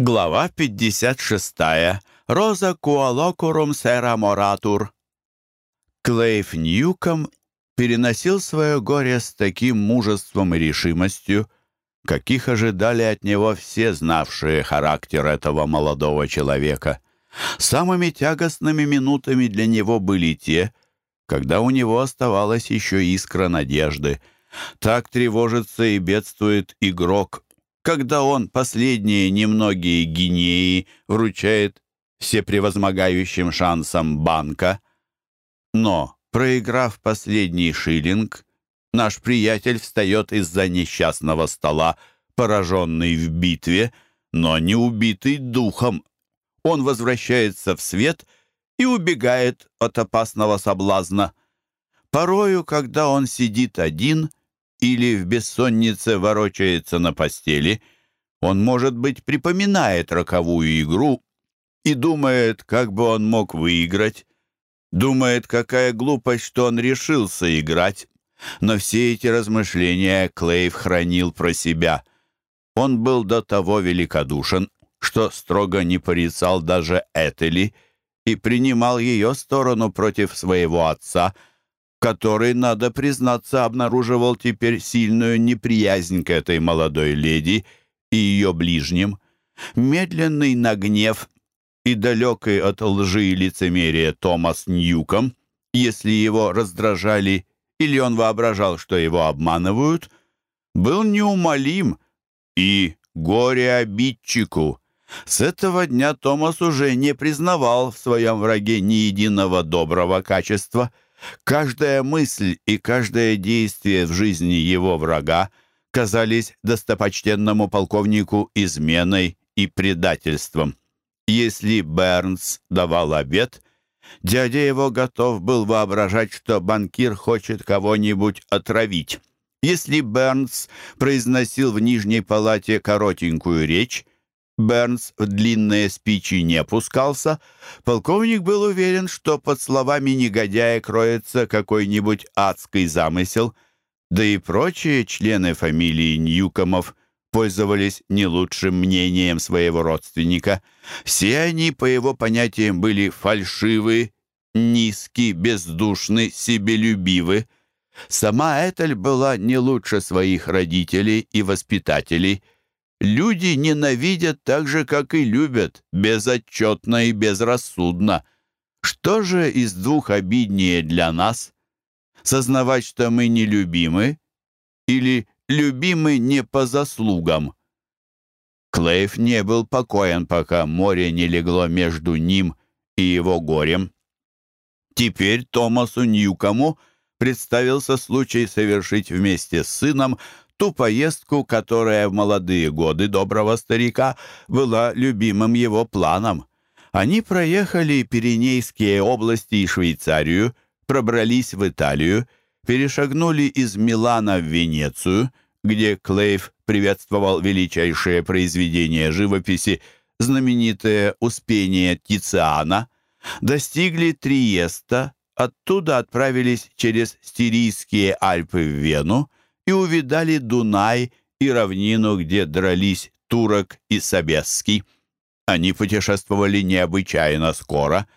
Глава 56. Роза куалокурум сера моратур. Клейф Ньюком переносил свое горе с таким мужеством и решимостью, каких ожидали от него все знавшие характер этого молодого человека. Самыми тягостными минутами для него были те, когда у него оставалась еще искра надежды. Так тревожится и бедствует игрок, когда он последние немногие гинеи вручает всепревозмогающим шансам банка. Но, проиграв последний шиллинг, наш приятель встает из-за несчастного стола, пораженный в битве, но не убитый духом. Он возвращается в свет и убегает от опасного соблазна. Порою, когда он сидит один — или в бессоннице ворочается на постели, он, может быть, припоминает роковую игру и думает, как бы он мог выиграть, думает, какая глупость, что он решился играть. Но все эти размышления Клейв хранил про себя. Он был до того великодушен, что строго не порицал даже Этели и принимал ее сторону против своего отца — который, надо признаться, обнаруживал теперь сильную неприязнь к этой молодой леди и ее ближним. Медленный на гнев и далекий от лжи и лицемерия Томас Ньюком, если его раздражали или он воображал, что его обманывают, был неумолим и горе обидчику. С этого дня Томас уже не признавал в своем враге ни единого доброго качества — Каждая мысль и каждое действие в жизни его врага казались достопочтенному полковнику изменой и предательством. Если Бернс давал обед, дядя его готов был воображать, что банкир хочет кого-нибудь отравить. Если Бернс произносил в нижней палате коротенькую речь, Бернс в длинные спичи не пускался, полковник был уверен, что под словами негодяя кроется какой-нибудь адский замысел, да и прочие члены фамилии Ньюкомов пользовались не лучшим мнением своего родственника. Все они, по его понятиям, были фальшивы, низки, бездушны, себелюбивы. Сама Этель была не лучше своих родителей и воспитателей – Люди ненавидят так же, как и любят, безотчетно и безрассудно. Что же из двух обиднее для нас? Сознавать, что мы нелюбимы, или любимы не по заслугам? Клейф не был покоен, пока море не легло между ним и его горем. Теперь Томасу Ньюкому представился случай совершить вместе с сыном ту поездку, которая в молодые годы доброго старика была любимым его планом. Они проехали Пиренейские области и Швейцарию, пробрались в Италию, перешагнули из Милана в Венецию, где Клейв приветствовал величайшее произведение живописи, знаменитое «Успение Тициана», достигли Триеста, оттуда отправились через Стирийские Альпы в Вену, и увидали Дунай и равнину, где дрались Турок и Собесский. Они путешествовали необычайно скоро,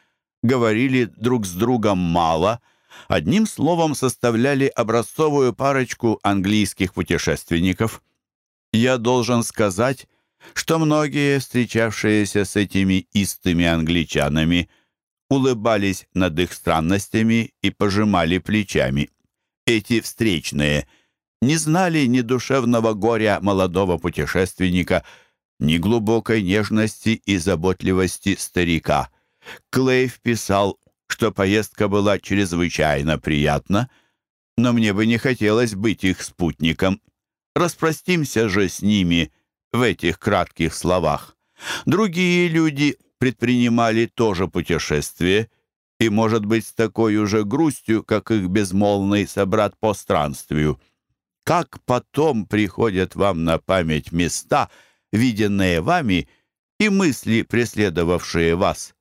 говорили друг с другом мало, одним словом составляли образцовую парочку английских путешественников. Я должен сказать, что многие, встречавшиеся с этими истыми англичанами, улыбались над их странностями и пожимали плечами. Эти встречные – не знали ни душевного горя молодого путешественника, ни глубокой нежности и заботливости старика. Клейв писал, что поездка была чрезвычайно приятна, но мне бы не хотелось быть их спутником. Распростимся же с ними в этих кратких словах. Другие люди предпринимали тоже путешествие, и, может быть, с такой же грустью, как их безмолвный собрат по странствию как потом приходят вам на память места, виденные вами, и мысли, преследовавшие вас.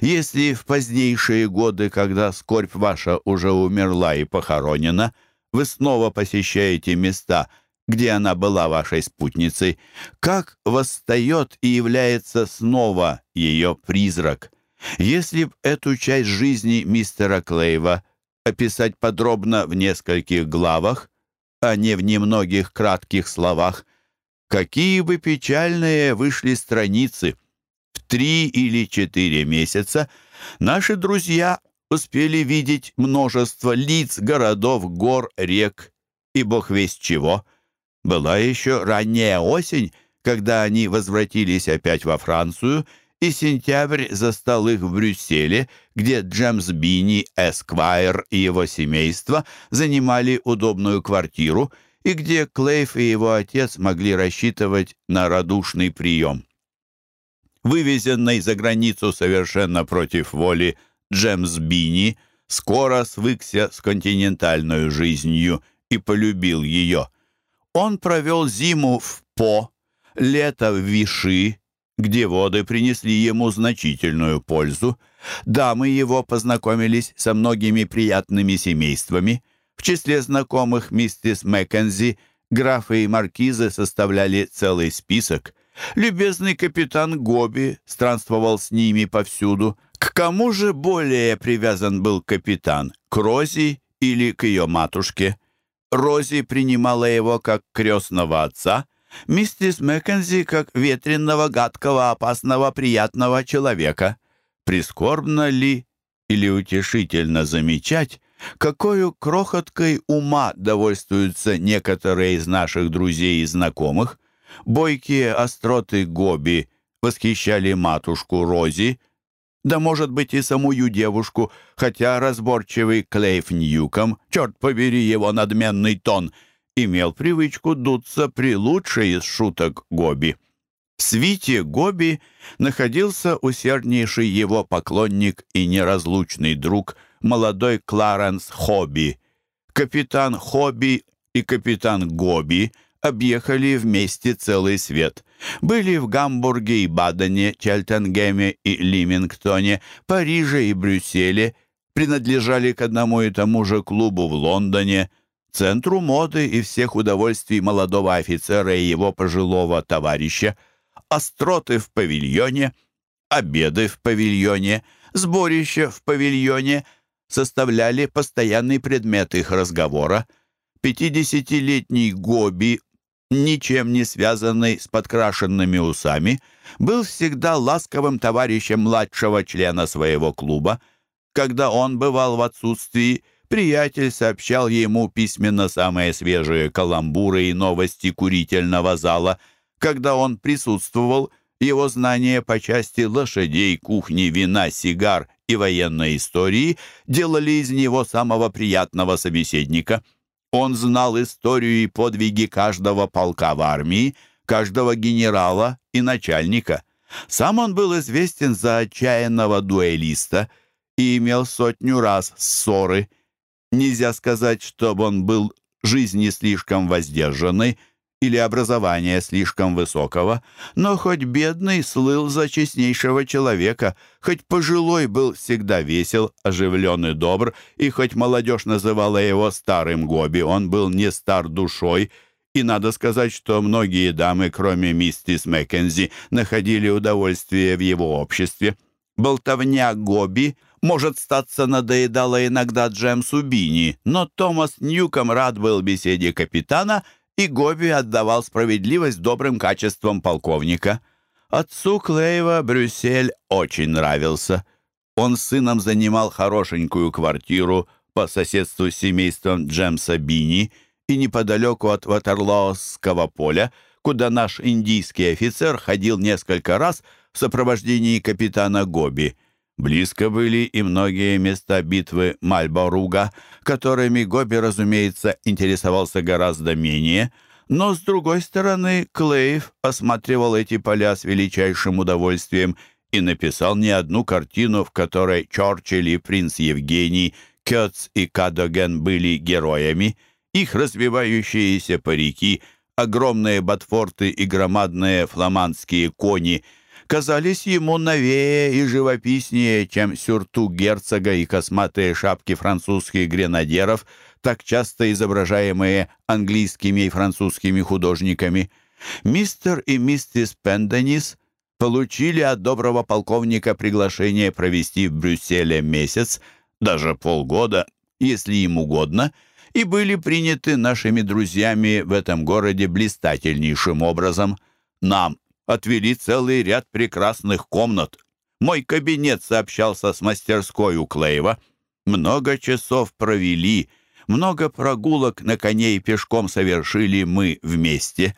Если в позднейшие годы, когда скорбь ваша уже умерла и похоронена, вы снова посещаете места, где она была вашей спутницей, как восстает и является снова ее призрак. Если б эту часть жизни мистера Клейва описать подробно в нескольких главах, а не в немногих кратких словах, какие бы печальные вышли страницы. В три или четыре месяца наши друзья успели видеть множество лиц, городов, гор, рек и бог весть чего — была еще ранняя осень, когда они возвратились опять во Францию, и сентябрь застал их в Брюсселе, где Джемс Бини, Эсквайр и его семейство занимали удобную квартиру, и где Клейф и его отец могли рассчитывать на радушный прием. Вывезенный за границу совершенно против воли Джемс Бини скоро свыкся с континентальной жизнью и полюбил ее – он провел зиму в По, лето в Виши, где воды принесли ему значительную пользу. Дамы его познакомились со многими приятными семействами. В числе знакомых миссис Маккензи графы и маркизы составляли целый список. Любезный капитан Гоби странствовал с ними повсюду. К кому же более привязан был капитан, к Рози или к ее матушке? Рози принимала его как крестного отца, миссис Маккензи как ветренного, гадкого, опасного, приятного человека. Прискорбно ли или утешительно замечать, какой крохоткой ума довольствуются некоторые из наших друзей и знакомых. Бойкие остроты Гоби восхищали матушку Рози, да, может быть, и самую девушку, хотя разборчивый Клейф Ньюком, черт побери его надменный тон, имел привычку дуться при лучшей из шуток Гоби. В свите Гоби находился усерднейший его поклонник и неразлучный друг, молодой Кларенс Хобби. Капитан Хобби и капитан Гоби объехали вместе целый свет. Были в Гамбурге и Бадене, Чельтенгеме и Лимингтоне, Париже и Брюсселе, принадлежали к одному и тому же клубу в Лондоне, центру моды и всех удовольствий молодого офицера и его пожилого товарища, остроты в павильоне, обеды в павильоне, сборища в павильоне составляли постоянный предмет их разговора. Пятидесятилетний Гоби ничем не связанный с подкрашенными усами, был всегда ласковым товарищем младшего члена своего клуба. Когда он бывал в отсутствии, приятель сообщал ему письменно самые свежие каламбуры и новости курительного зала. Когда он присутствовал, его знания по части лошадей, кухни, вина, сигар и военной истории делали из него самого приятного собеседника — он знал историю и подвиги каждого полка в армии, каждого генерала и начальника. Сам он был известен за отчаянного дуэлиста и имел сотню раз ссоры. Нельзя сказать, чтобы он был жизни слишком воздержанный, или образования слишком высокого, но хоть бедный слыл за честнейшего человека, хоть пожилой был всегда весел, оживлен и добр, и хоть молодежь называла его старым Гоби, он был не стар душой, и надо сказать, что многие дамы, кроме миссис Маккензи, находили удовольствие в его обществе. Болтовня Гоби может, статься надоедала иногда Джемсу Бини, но Томас Ньюком рад был беседе капитана — и Гоби отдавал справедливость добрым качествам полковника. Отцу Клейва Брюссель очень нравился. Он с сыном занимал хорошенькую квартиру по соседству с семейством Джемса Бини и неподалеку от Ватерлоосского поля, куда наш индийский офицер ходил несколько раз в сопровождении капитана Гоби — Близко были и многие места битвы Мальборуга, которыми Гоби, разумеется, интересовался гораздо менее, но, с другой стороны, Клейв осматривал эти поля с величайшим удовольствием и написал не одну картину, в которой Чорчилль и принц Евгений, Кёц и Кадоген были героями. Их развивающиеся парики, огромные ботфорты и громадные фламандские кони — казались ему новее и живописнее, чем сюртук герцога и косматые шапки французских гренадеров, так часто изображаемые английскими и французскими художниками. Мистер и миссис Пенденис получили от доброго полковника приглашение провести в Брюсселе месяц, даже полгода, если им угодно, и были приняты нашими друзьями в этом городе блистательнейшим образом. Нам отвели целый ряд прекрасных комнат. Мой кабинет сообщался с мастерской у Клейва. Много часов провели, много прогулок на коне и пешком совершили мы вместе.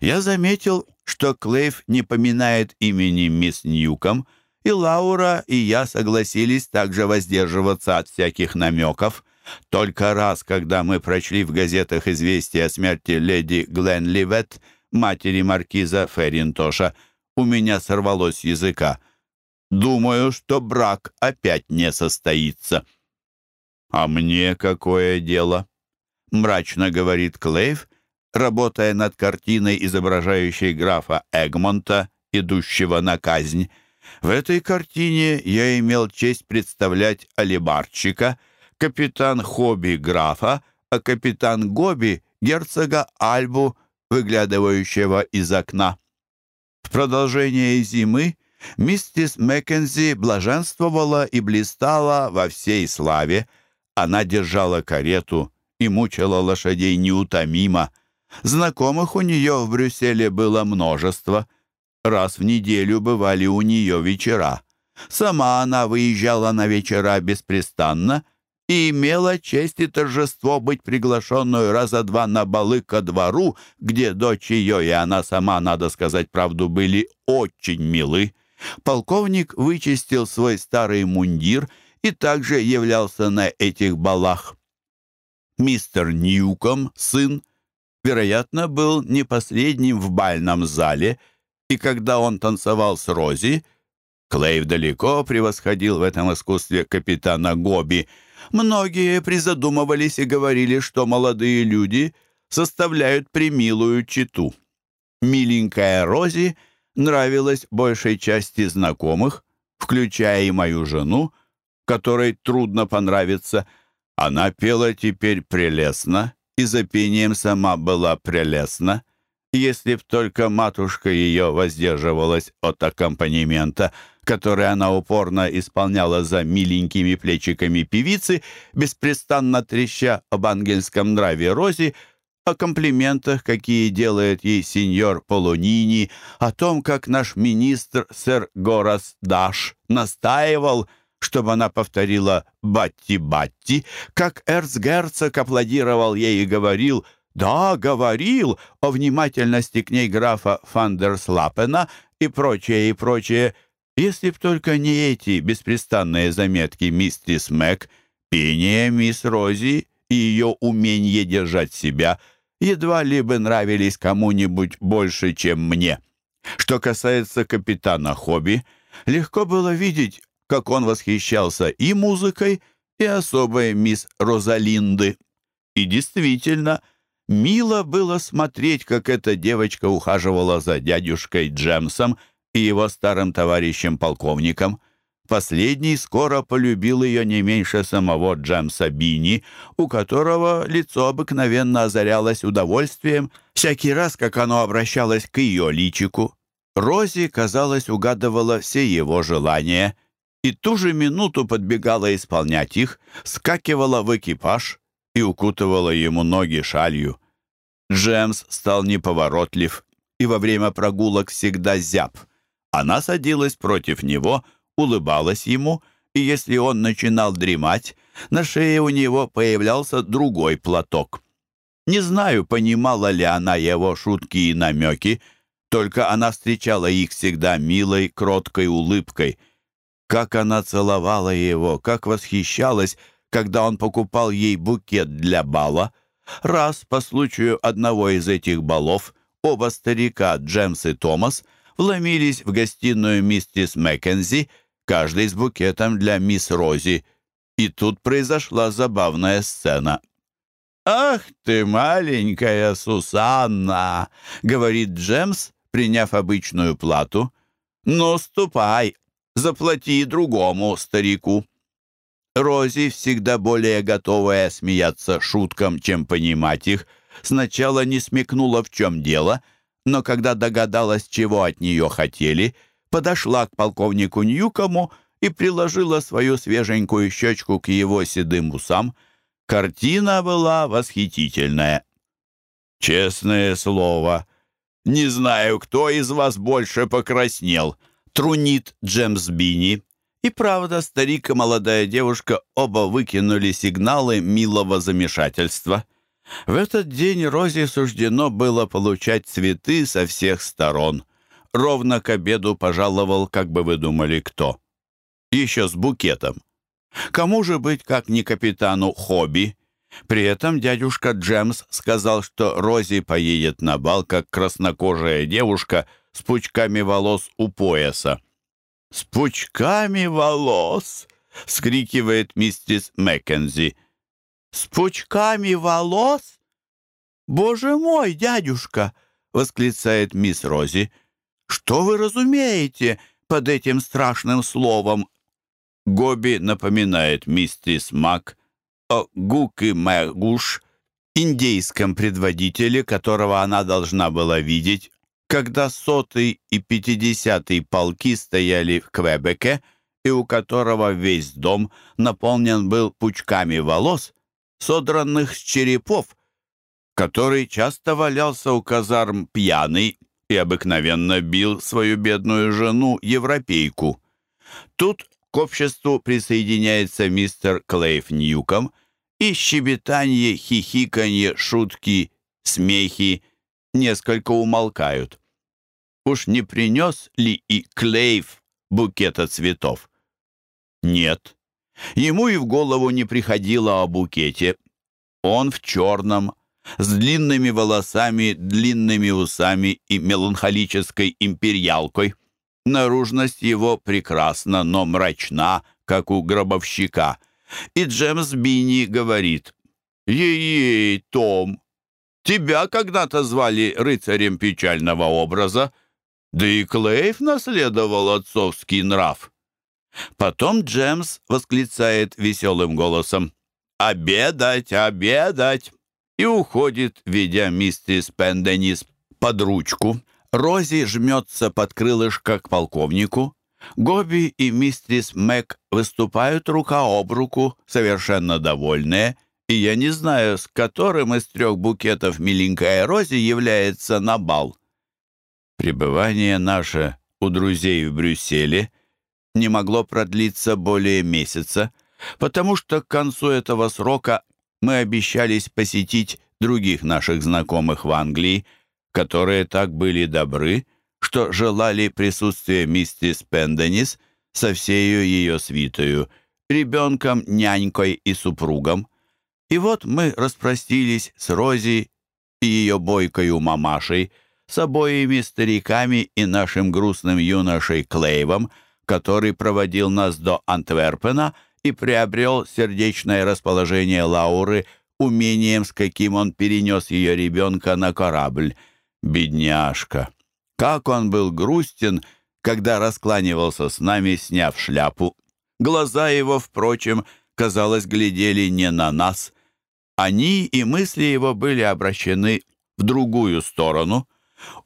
Я заметил, что Клейв не поминает имени мисс Ньюком, и Лаура и я согласились также воздерживаться от всяких намеков. Только раз, когда мы прочли в газетах известие о смерти леди Гленливет, матери маркиза Ферринтоша, у меня сорвалось языка. Думаю, что брак опять не состоится. «А мне какое дело?» — мрачно говорит Клейв, работая над картиной, изображающей графа Эгмонта, идущего на казнь. В этой картине я имел честь представлять алибарчика, капитан Хобби графа, а капитан Гоби — герцога Альбу, выглядывающего из окна. В продолжение зимы миссис Маккензи блаженствовала и блистала во всей славе. Она держала карету и мучила лошадей неутомимо. Знакомых у нее в Брюсселе было множество. Раз в неделю бывали у нее вечера. Сама она выезжала на вечера беспрестанно и имела честь и торжество быть приглашенную раза два на балы ко двору, где дочь ее и она сама, надо сказать правду, были очень милы. Полковник вычистил свой старый мундир и также являлся на этих балах. Мистер Ньюком, сын, вероятно, был не последним в бальном зале, и когда он танцевал с Рози, Клейв далеко превосходил в этом искусстве капитана Гоби — Многие призадумывались и говорили, что молодые люди составляют примилую читу. Миленькая Рози нравилась большей части знакомых, включая и мою жену, которой трудно понравиться. Она пела теперь прелестно, и за пением сама была прелестна. Если б только матушка ее воздерживалась от аккомпанемента — который она упорно исполняла за миленькими плечиками певицы, беспрестанно треща об ангельском нраве Рози, о комплиментах, какие делает ей сеньор Полонини, о том, как наш министр, сэр Горас Даш, настаивал, чтобы она повторила «Батти-Батти», как эрцгерцог аплодировал ей и говорил «Да, говорил» о внимательности к ней графа Фандерслапена и прочее, и прочее, если б только не эти беспрестанные заметки миссис Мэг, пение мисс Рози и ее умение держать себя едва ли бы нравились кому-нибудь больше, чем мне. Что касается капитана Хобби, легко было видеть, как он восхищался и музыкой, и особой мисс Розалинды. И действительно, мило было смотреть, как эта девочка ухаживала за дядюшкой Джемсом и его старым товарищем-полковником. Последний скоро полюбил ее не меньше самого Джемса Бини, у которого лицо обыкновенно озарялось удовольствием всякий раз, как оно обращалось к ее личику. Рози, казалось, угадывала все его желания и ту же минуту подбегала исполнять их, скакивала в экипаж и укутывала ему ноги шалью. Джемс стал неповоротлив и во время прогулок всегда зяб — она садилась против него, улыбалась ему, и если он начинал дремать, на шее у него появлялся другой платок. Не знаю, понимала ли она его шутки и намеки, только она встречала их всегда милой, кроткой улыбкой. Как она целовала его, как восхищалась, когда он покупал ей букет для бала. Раз, по случаю одного из этих балов, оба старика, Джемс и Томас, вломились в гостиную миссис Маккензи, каждый с букетом для мисс Рози. И тут произошла забавная сцена. «Ах ты, маленькая Сусанна!» — говорит Джемс, приняв обычную плату. «Ну, ступай, заплати другому старику». Рози, всегда более готовая смеяться шуткам, чем понимать их, сначала не смекнула, в чем дело, но когда догадалась, чего от нее хотели, подошла к полковнику Ньюкому и приложила свою свеженькую щечку к его седым усам. Картина была восхитительная. «Честное слово, не знаю, кто из вас больше покраснел», — трунит Джемс Бини. И правда, старик и молодая девушка оба выкинули сигналы милого замешательства. В этот день Розе суждено было получать цветы со всех сторон. Ровно к обеду пожаловал, как бы вы думали, кто. Еще с букетом. Кому же быть, как не капитану Хобби? При этом дядюшка Джемс сказал, что Рози поедет на бал, как краснокожая девушка с пучками волос у пояса. «С пучками волос!» — скрикивает миссис Маккензи. «С пучками волос? Боже мой, дядюшка!» — восклицает мисс Рози. «Что вы разумеете под этим страшным словом?» Гоби напоминает миссис Мак о Гуки Мэгуш, индейском предводителе, которого она должна была видеть когда сотый и пятидесятый полки стояли в Квебеке, и у которого весь дом наполнен был пучками волос, содранных с черепов, который часто валялся у казарм пьяный и обыкновенно бил свою бедную жену, европейку. Тут к обществу присоединяется мистер Клейф Ньюком, и щебетанье, хихиканье, шутки, смехи несколько умолкают. Уж не принес ли и Клейв букета цветов? Нет. Ему и в голову не приходило о букете. Он в черном, с длинными волосами, длинными усами и меланхолической империалкой. Наружность его прекрасна, но мрачна, как у гробовщика. И Джемс Бини говорит, «Ей-ей, Том, тебя когда-то звали рыцарем печального образа, да и Клейв наследовал отцовский нрав. Потом Джемс восклицает веселым голосом «Обедать, обедать!» и уходит, ведя миссис Пенденис под ручку. Рози жмется под крылышко к полковнику. Гоби и мистерис Мэг выступают рука об руку, совершенно довольные, и я не знаю, с которым из трех букетов миленькая Рози является на бал. Пребывание наше у друзей в Брюсселе не могло продлиться более месяца, потому что к концу этого срока мы обещались посетить других наших знакомых в Англии, которые так были добры, что желали присутствия миссис Пенденис со всею ее свитою, ребенком, нянькой и супругом. И вот мы распростились с Рози и ее бойкою мамашей, с обоими стариками и нашим грустным юношей Клейвом, который проводил нас до Антверпена и приобрел сердечное расположение Лауры умением, с каким он перенес ее ребенка на корабль. Бедняжка! Как он был грустен, когда раскланивался с нами, сняв шляпу. Глаза его, впрочем, казалось, глядели не на нас. Они и мысли его были обращены в другую сторону.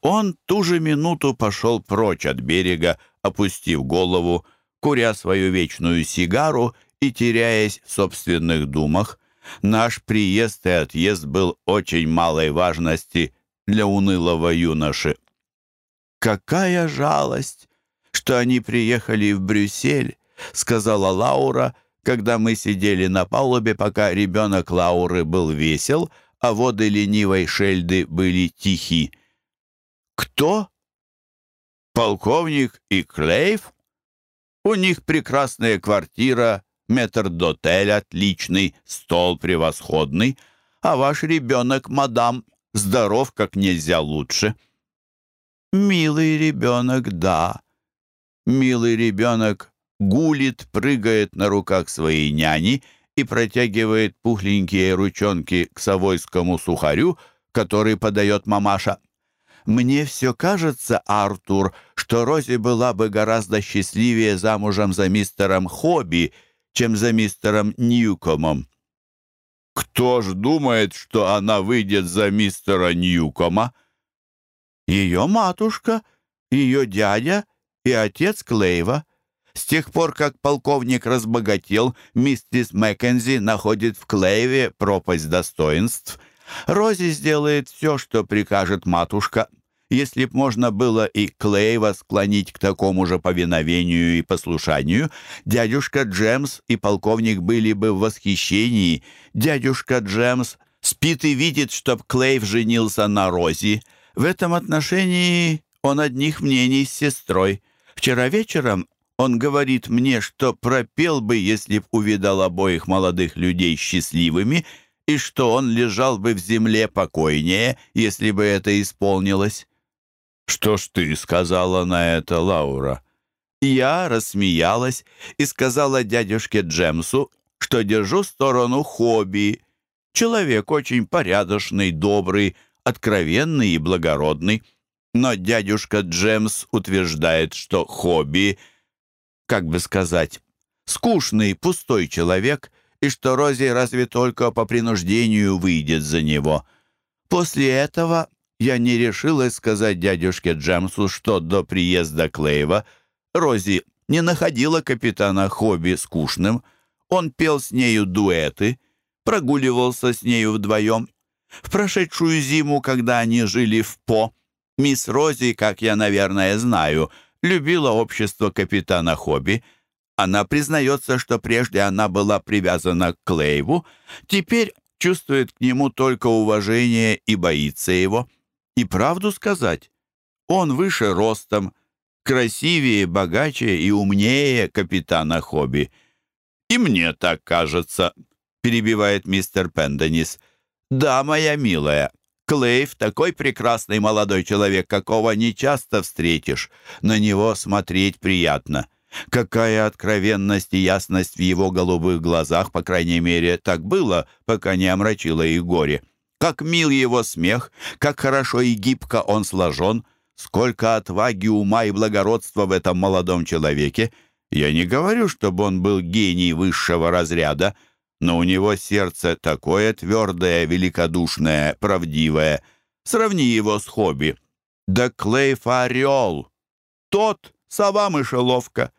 Он ту же минуту пошел прочь от берега, опустив голову, куря свою вечную сигару и теряясь в собственных думах. Наш приезд и отъезд был очень малой важности для унылого юноши. «Какая жалость, что они приехали в Брюссель», — сказала Лаура, когда мы сидели на палубе, пока ребенок Лауры был весел, а воды ленивой Шельды были тихи. Кто? Полковник и Клейв? У них прекрасная квартира, метр-дотель отличный, стол превосходный, а ваш ребенок, мадам, здоров как нельзя лучше. Милый ребенок, да. Милый ребенок гулит, прыгает на руках своей няни и протягивает пухленькие ручонки к совойскому сухарю, который подает мамаша. Мне все кажется, Артур, что Рози была бы гораздо счастливее замужем за мистером Хобби, чем за мистером Ньюкомом. Кто ж думает, что она выйдет за мистера Ньюкома? Ее матушка, ее дядя и отец Клейва. С тех пор, как полковник разбогател, миссис Маккензи находит в Клейве пропасть достоинств. Рози сделает все, что прикажет матушка, если б можно было и Клейва склонить к такому же повиновению и послушанию, дядюшка Джемс и полковник были бы в восхищении. Дядюшка Джемс спит и видит, чтоб Клейв женился на Рози. В этом отношении он одних мнений с сестрой. Вчера вечером он говорит мне, что пропел бы, если б увидал обоих молодых людей счастливыми, и что он лежал бы в земле покойнее, если бы это исполнилось. «Что ж ты сказала на это, Лаура?» Я рассмеялась и сказала дядюшке Джемсу, что держу сторону хобби. Человек очень порядочный, добрый, откровенный и благородный. Но дядюшка Джемс утверждает, что хобби, как бы сказать, скучный, пустой человек, и что Рози разве только по принуждению выйдет за него. После этого я не решилась сказать дядюшке Джемсу, что до приезда Клейва Рози не находила капитана Хобби скучным. Он пел с нею дуэты, прогуливался с нею вдвоем. В прошедшую зиму, когда они жили в По, мисс Рози, как я, наверное, знаю, любила общество капитана Хобби. Она признается, что прежде она была привязана к Клейву, теперь чувствует к нему только уважение и боится его. И правду сказать, он выше ростом, красивее, богаче и умнее капитана Хобби. «И мне так кажется», — перебивает мистер Пенденис. «Да, моя милая, Клейв такой прекрасный молодой человек, какого не часто встретишь. На него смотреть приятно. Какая откровенность и ясность в его голубых глазах, по крайней мере, так было, пока не омрачило их горе. Как мил его смех, как хорошо и гибко он сложен, сколько отваги, ума и благородства в этом молодом человеке. Я не говорю, чтобы он был гений высшего разряда, но у него сердце такое твердое, великодушное, правдивое. Сравни его с хобби. Да Клейф орел! Тот сова-мышеловка.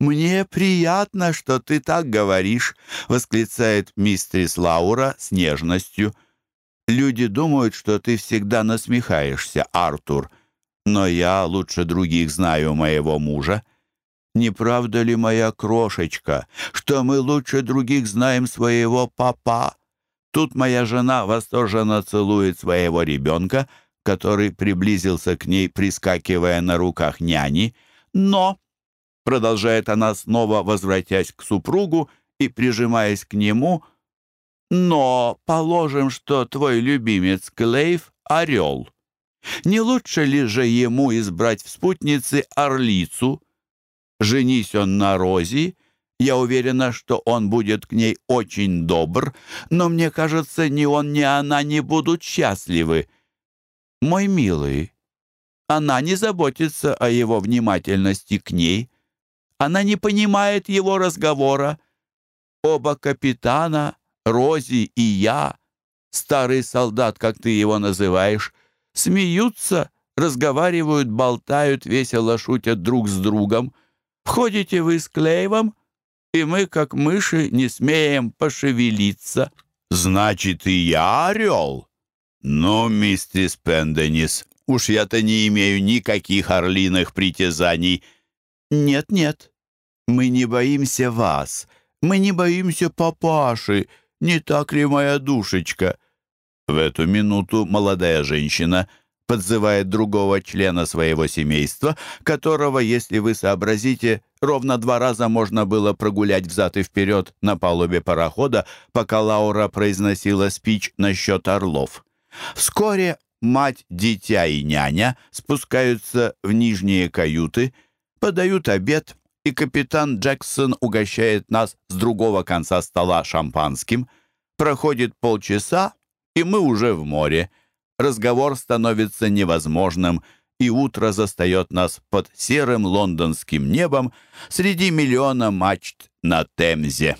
«Мне приятно, что ты так говоришь», — восклицает мистерис Лаура с нежностью — Люди думают, что ты всегда насмехаешься, Артур, но я лучше других знаю моего мужа. Не правда ли, моя крошечка, что мы лучше других знаем своего папа? Тут моя жена восторженно целует своего ребенка, который приблизился к ней, прискакивая на руках няни. Но, продолжает она снова, возвратясь к супругу и прижимаясь к нему, — но положим, что твой любимец Клейв — орел. Не лучше ли же ему избрать в спутнице орлицу? Женись он на Рози, я уверена, что он будет к ней очень добр, но мне кажется, ни он, ни она не будут счастливы. Мой милый, она не заботится о его внимательности к ней. Она не понимает его разговора. Оба капитана Рози и я, старый солдат, как ты его называешь, смеются, разговаривают, болтают, весело шутят друг с другом. Входите вы с Клейвом, и мы, как мыши, не смеем пошевелиться. Значит, и я орел? Ну, миссис Пенденис, уж я-то не имею никаких орлиных притязаний. Нет-нет, мы не боимся вас, мы не боимся папаши, не так ли, моя душечка?» В эту минуту молодая женщина подзывает другого члена своего семейства, которого, если вы сообразите, ровно два раза можно было прогулять взад и вперед на палубе парохода, пока Лаура произносила спич насчет орлов. Вскоре мать, дитя и няня спускаются в нижние каюты, подают обед и капитан Джексон угощает нас с другого конца стола шампанским. Проходит полчаса, и мы уже в море. Разговор становится невозможным, и утро застает нас под серым лондонским небом среди миллиона мачт на Темзе.